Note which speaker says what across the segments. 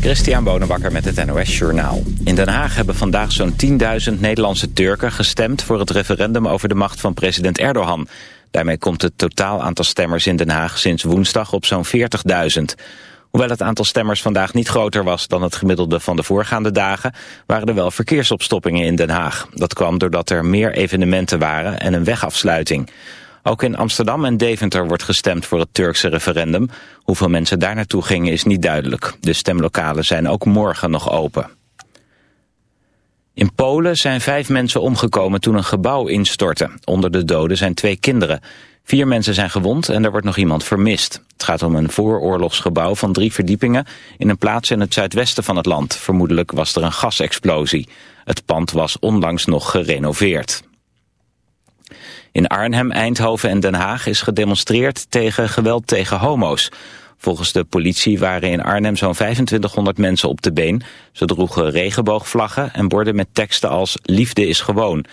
Speaker 1: Christian Bonenbakker met het NOS Journaal. In Den Haag hebben vandaag zo'n 10.000 Nederlandse Turken gestemd... voor het referendum over de macht van president Erdogan. Daarmee komt het totaal aantal stemmers in Den Haag sinds woensdag op zo'n 40.000. Hoewel het aantal stemmers vandaag niet groter was dan het gemiddelde van de voorgaande dagen... waren er wel verkeersopstoppingen in Den Haag. Dat kwam doordat er meer evenementen waren en een wegafsluiting... Ook in Amsterdam en Deventer wordt gestemd voor het Turkse referendum. Hoeveel mensen daar naartoe gingen is niet duidelijk. De stemlokalen zijn ook morgen nog open. In Polen zijn vijf mensen omgekomen toen een gebouw instortte. Onder de doden zijn twee kinderen. Vier mensen zijn gewond en er wordt nog iemand vermist. Het gaat om een vooroorlogsgebouw van drie verdiepingen... in een plaats in het zuidwesten van het land. Vermoedelijk was er een gasexplosie. Het pand was onlangs nog gerenoveerd. In Arnhem, Eindhoven en Den Haag is gedemonstreerd tegen geweld tegen homo's. Volgens de politie waren in Arnhem zo'n 2500 mensen op de been. Ze droegen regenboogvlaggen en borden met teksten als liefde is gewoon.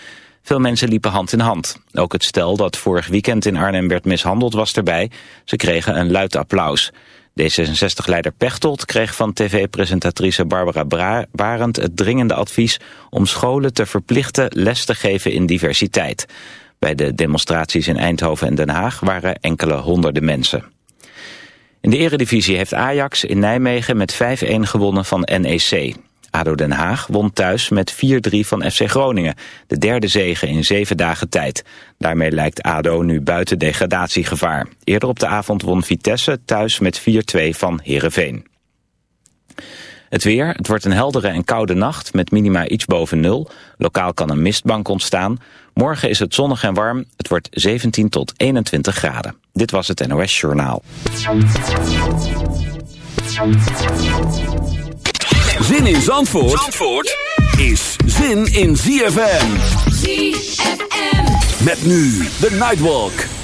Speaker 1: Veel mensen liepen hand in hand. Ook het stel dat vorig weekend in Arnhem werd mishandeld was erbij. Ze kregen een luid applaus. D66-leider Pechtold kreeg van tv-presentatrice Barbara Barend het dringende advies om scholen te verplichten les te geven in diversiteit. Bij de demonstraties in Eindhoven en Den Haag waren enkele honderden mensen. In de eredivisie heeft Ajax in Nijmegen met 5-1 gewonnen van NEC. ADO Den Haag won thuis met 4-3 van FC Groningen. De derde zege in zeven dagen tijd. Daarmee lijkt ADO nu buiten degradatiegevaar. Eerder op de avond won Vitesse thuis met 4-2 van Heerenveen. Het weer, het wordt een heldere en koude nacht met minima iets boven nul. Lokaal kan een mistbank ontstaan. Morgen is het zonnig en warm. Het wordt 17 tot 21 graden. Dit was het NOS Journaal.
Speaker 2: Zin in Zandvoort, Zandvoort is zin in ZFM.
Speaker 3: ZFM.
Speaker 2: Met nu de Nightwalk.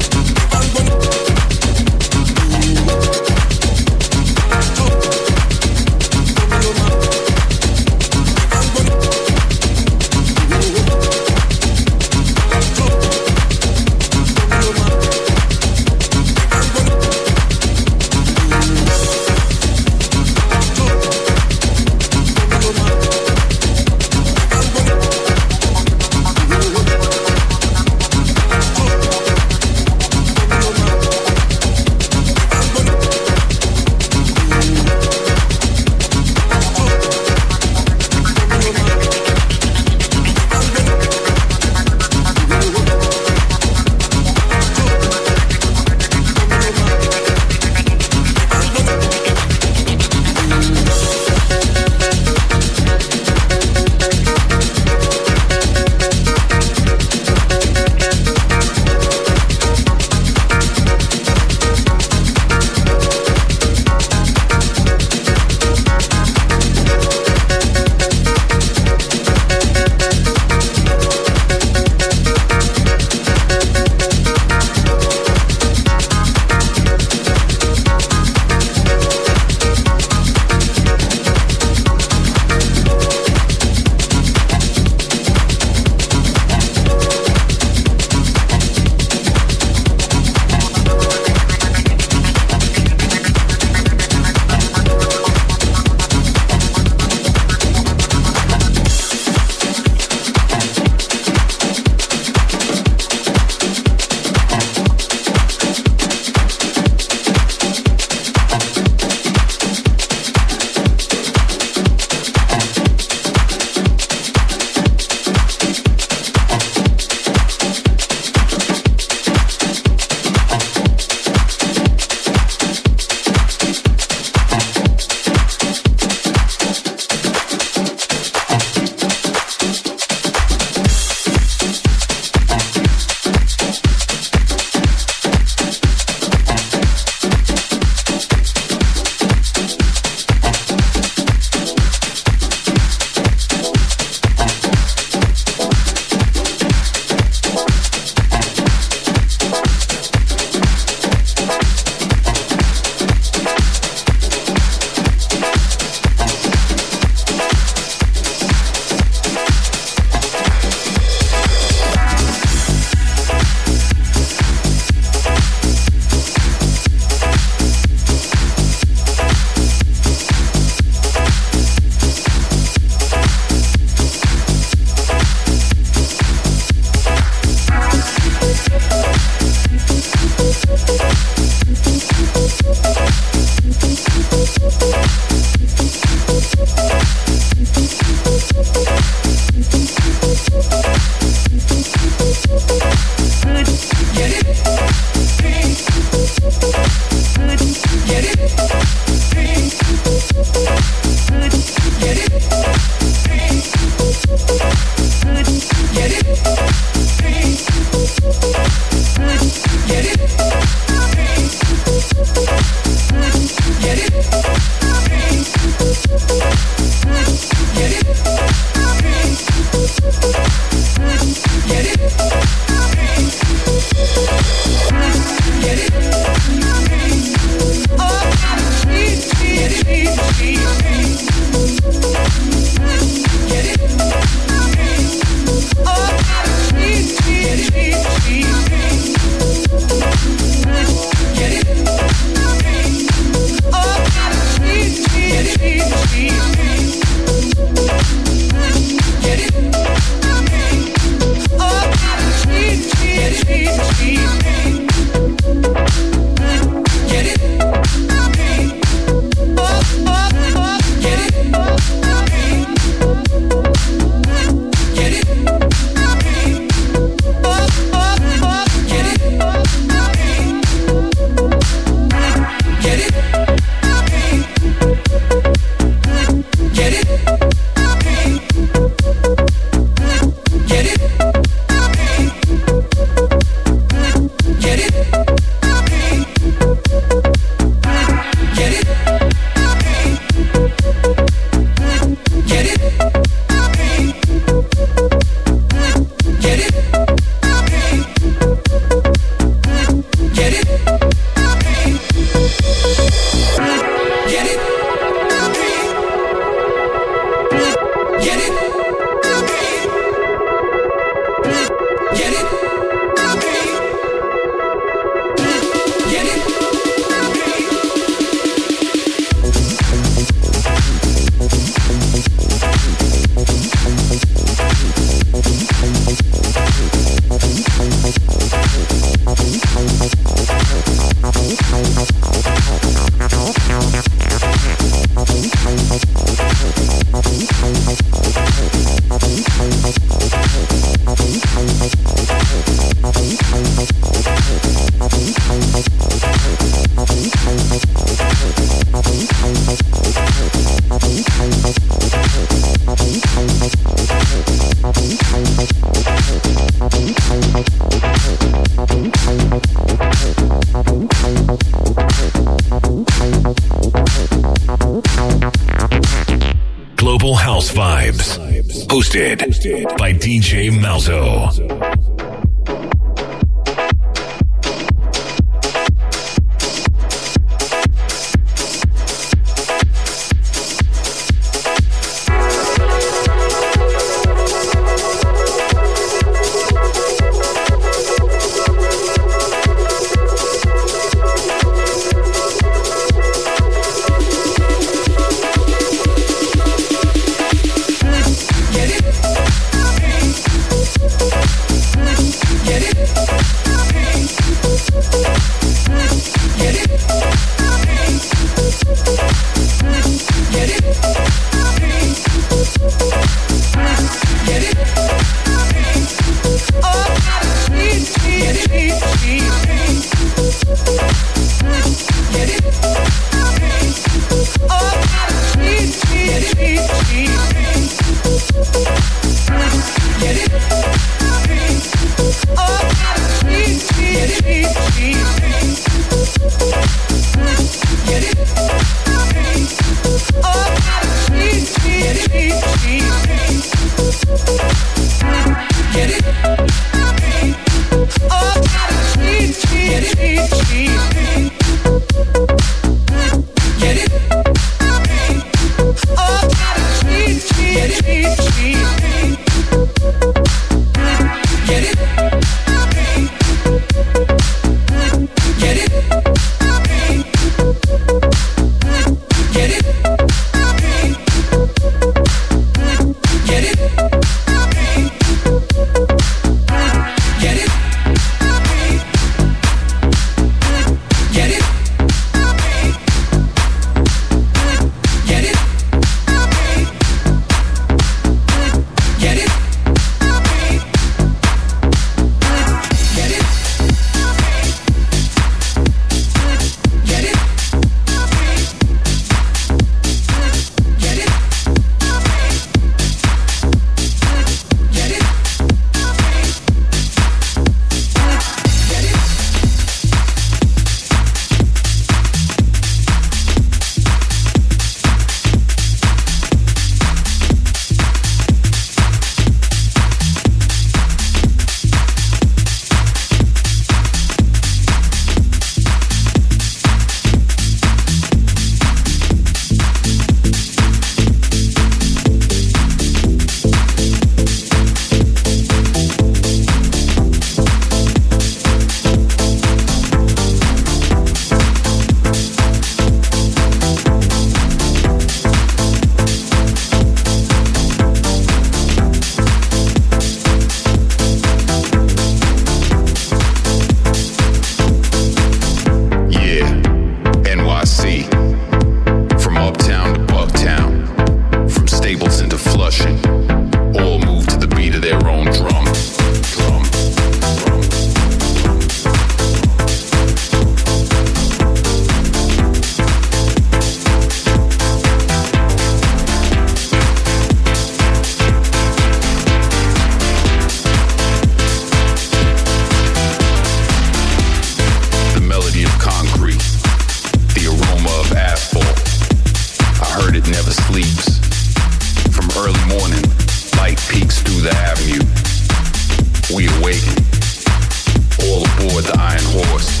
Speaker 4: horse.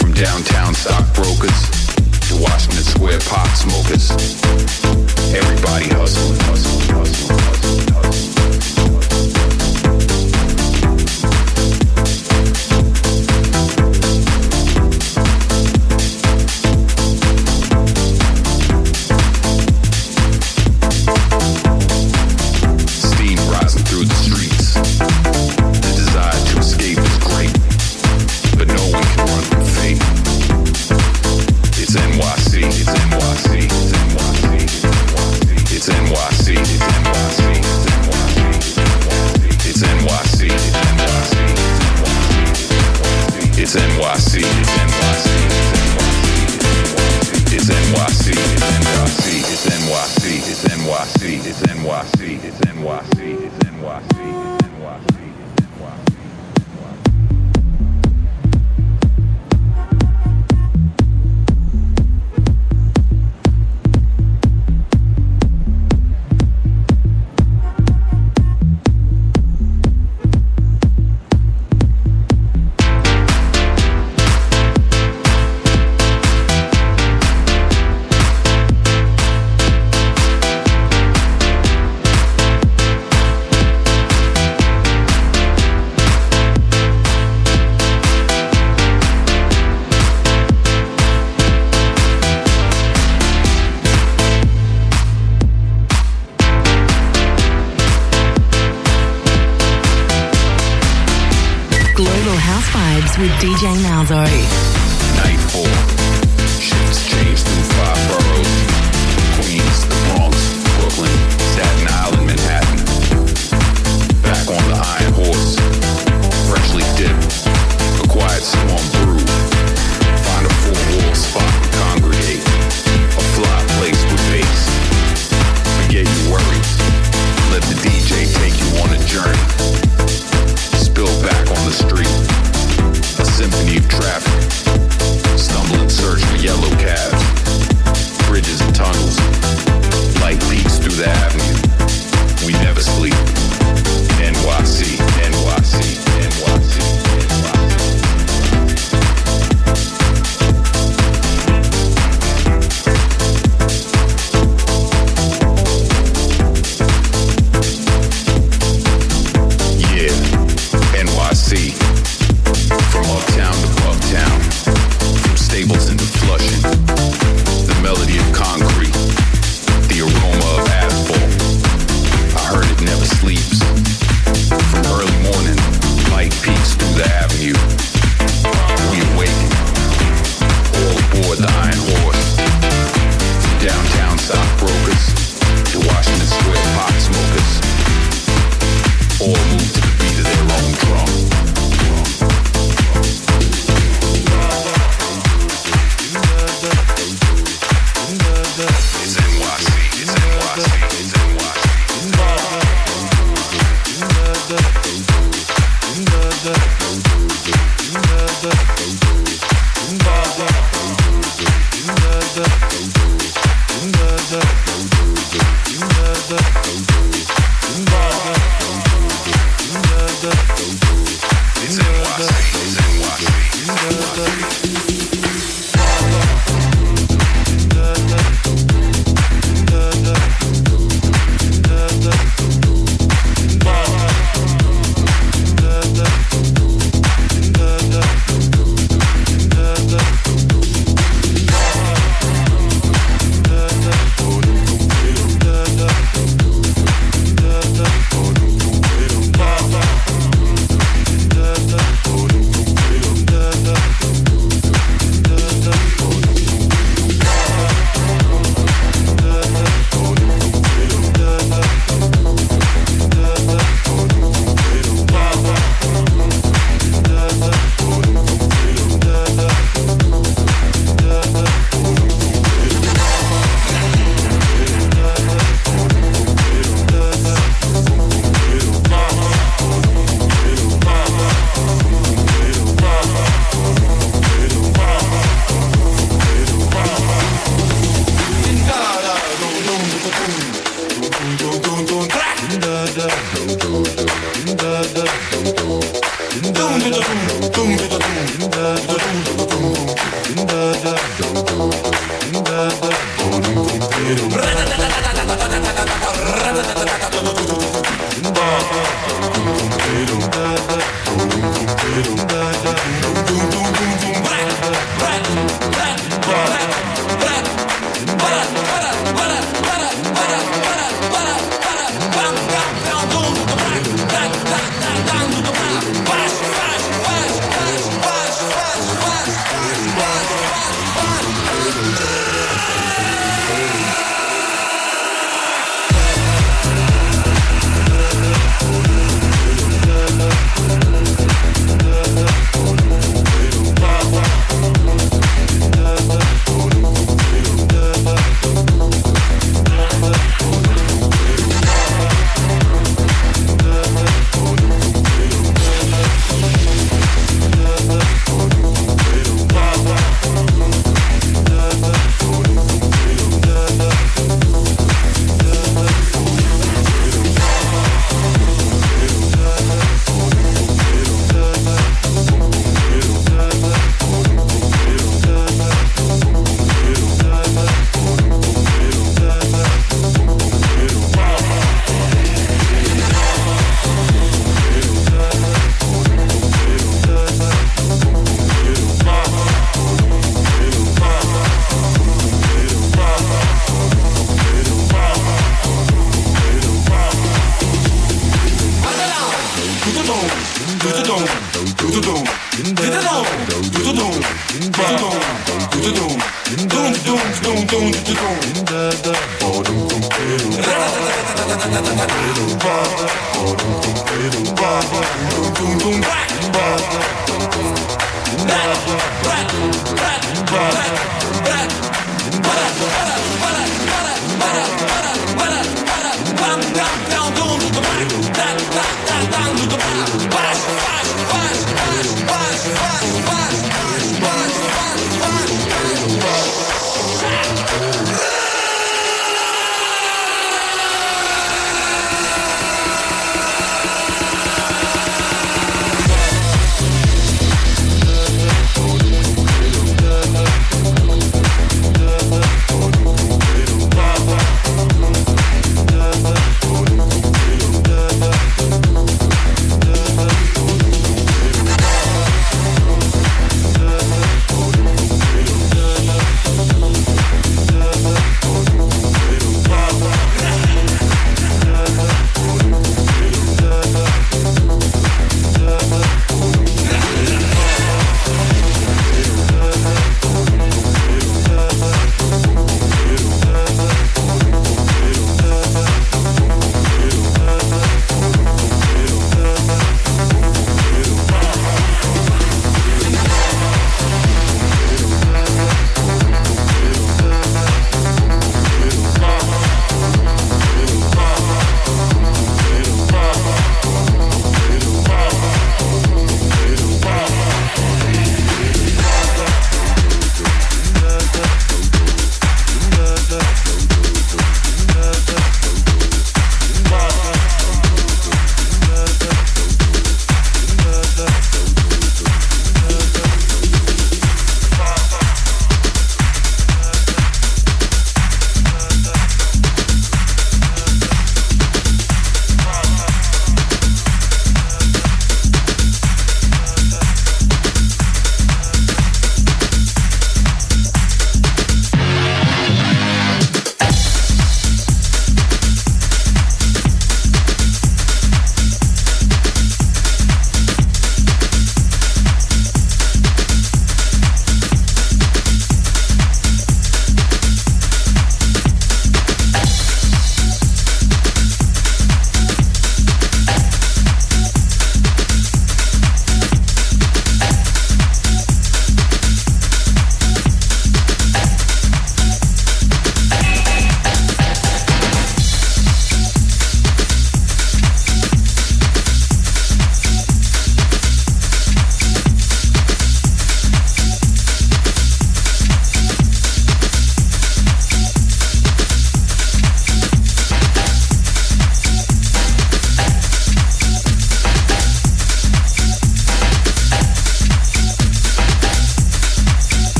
Speaker 4: From downtown stockbrokers to Washington Square pot smokers, everybody hustling, hustling, hustling.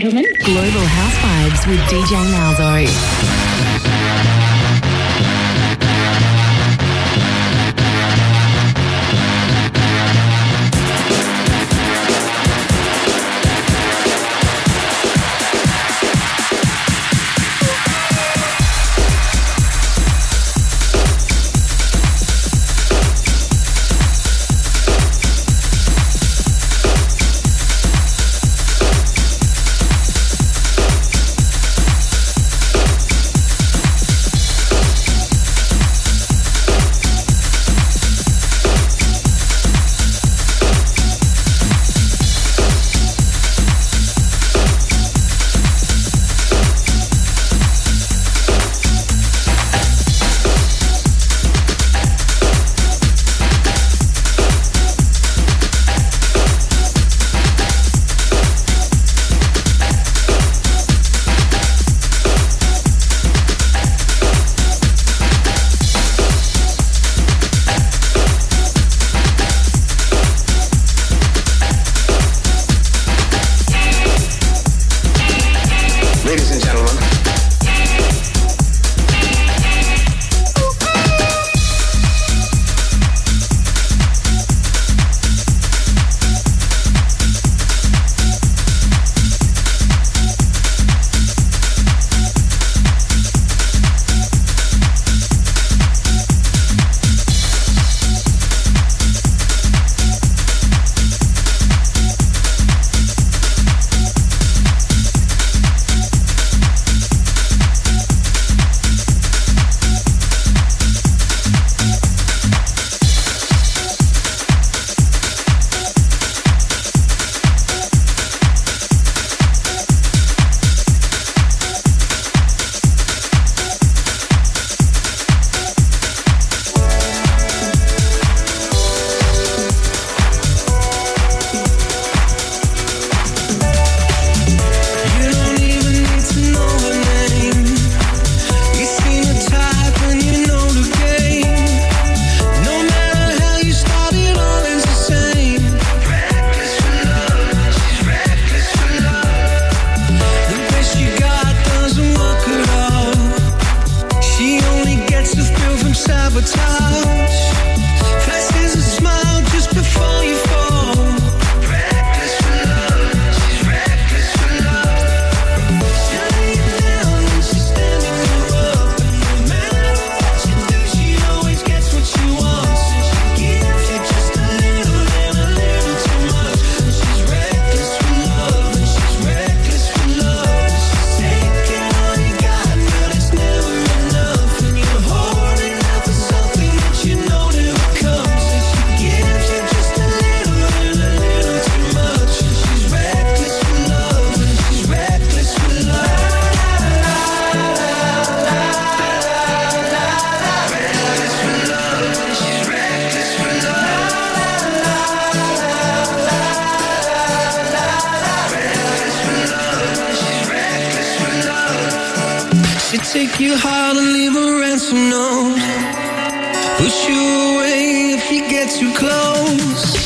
Speaker 5: gentlemen.
Speaker 3: Global House Vibes with DJ Malzo.
Speaker 6: It take you hard and leave a ransom note. Push you away if you get too close.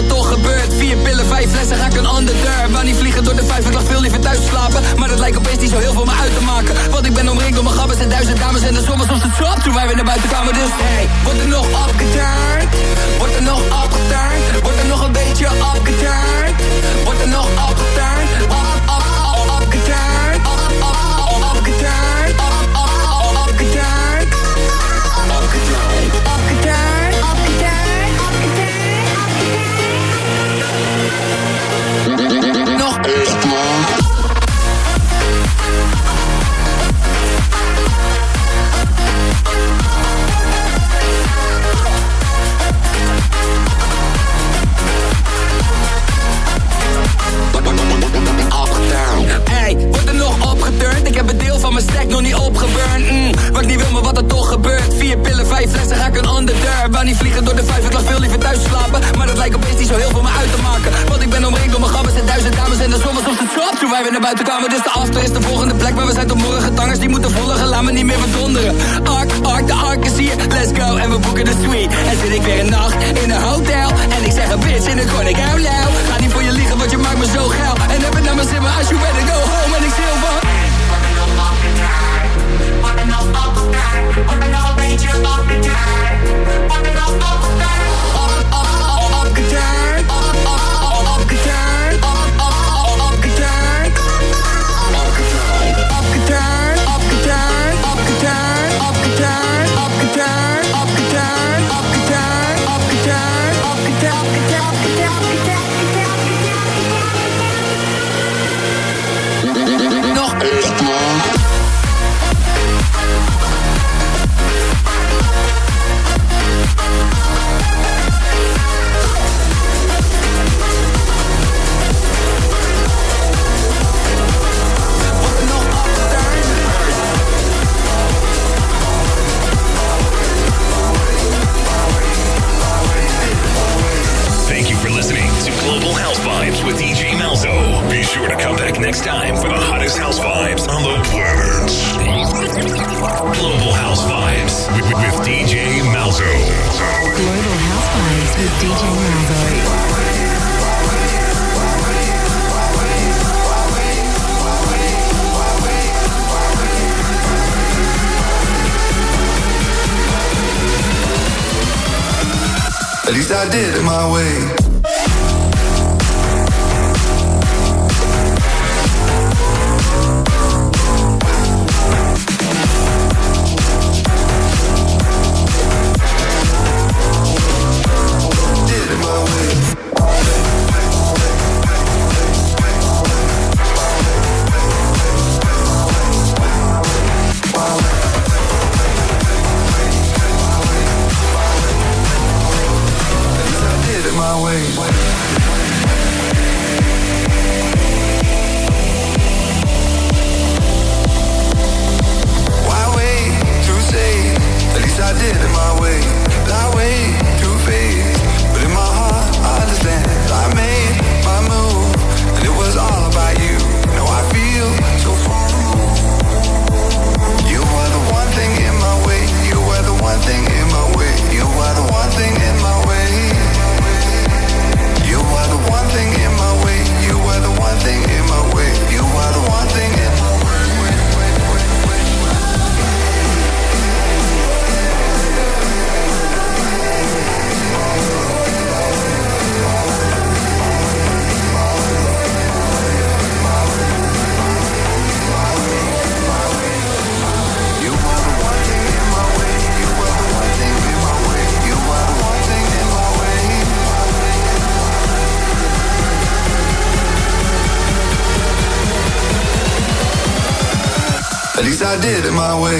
Speaker 7: Er toch gebeurt. Vier pillen, vijf flessen, ga ik een ander deur. Wou niet vliegen door de vijf, ik lag veel liever thuis slapen. Maar dat lijkt opeens niet zo heel veel me uit te maken. Want ik ben omringd door mijn gabbers en duizend dames en de zon was ons het top toen wij weer naar buiten kwamen. Dus hey, wordt er nog opgeturnd? Wordt er nog opgeturnd? Wordt er nog een beetje opgeturnd? Wordt er nog opgeturnd? Heb een deel van mijn stack nog niet opgeburnd. Mm, wat ik niet wil, maar wat er toch gebeurt. Vier pillen, vijf flessen, ga ik een ander deur. Wou niet vliegen door de vijf, ik lag veel liever thuis slapen. Maar dat lijkt opeens niet zo heel veel me uit te maken. Want ik ben omringd door mijn gabbers en duizend dames en de zon was op de top. Toen wij weer naar buiten kwamen, dus de after is de volgende plek. Maar we zijn tot morgen tangers, die moeten volgen. Laat me niet meer verdonderen. Ark, ark, de ark is hier. Let's go, en we boeken de suite. En zit ik weer een nacht in een hotel. En ik zeg een bitch in de kon ik lauw. Ga niet voor je liegen, want je maakt me zo geil. En heb het naar mijn zin, maar als je better go home.
Speaker 8: Noch my way.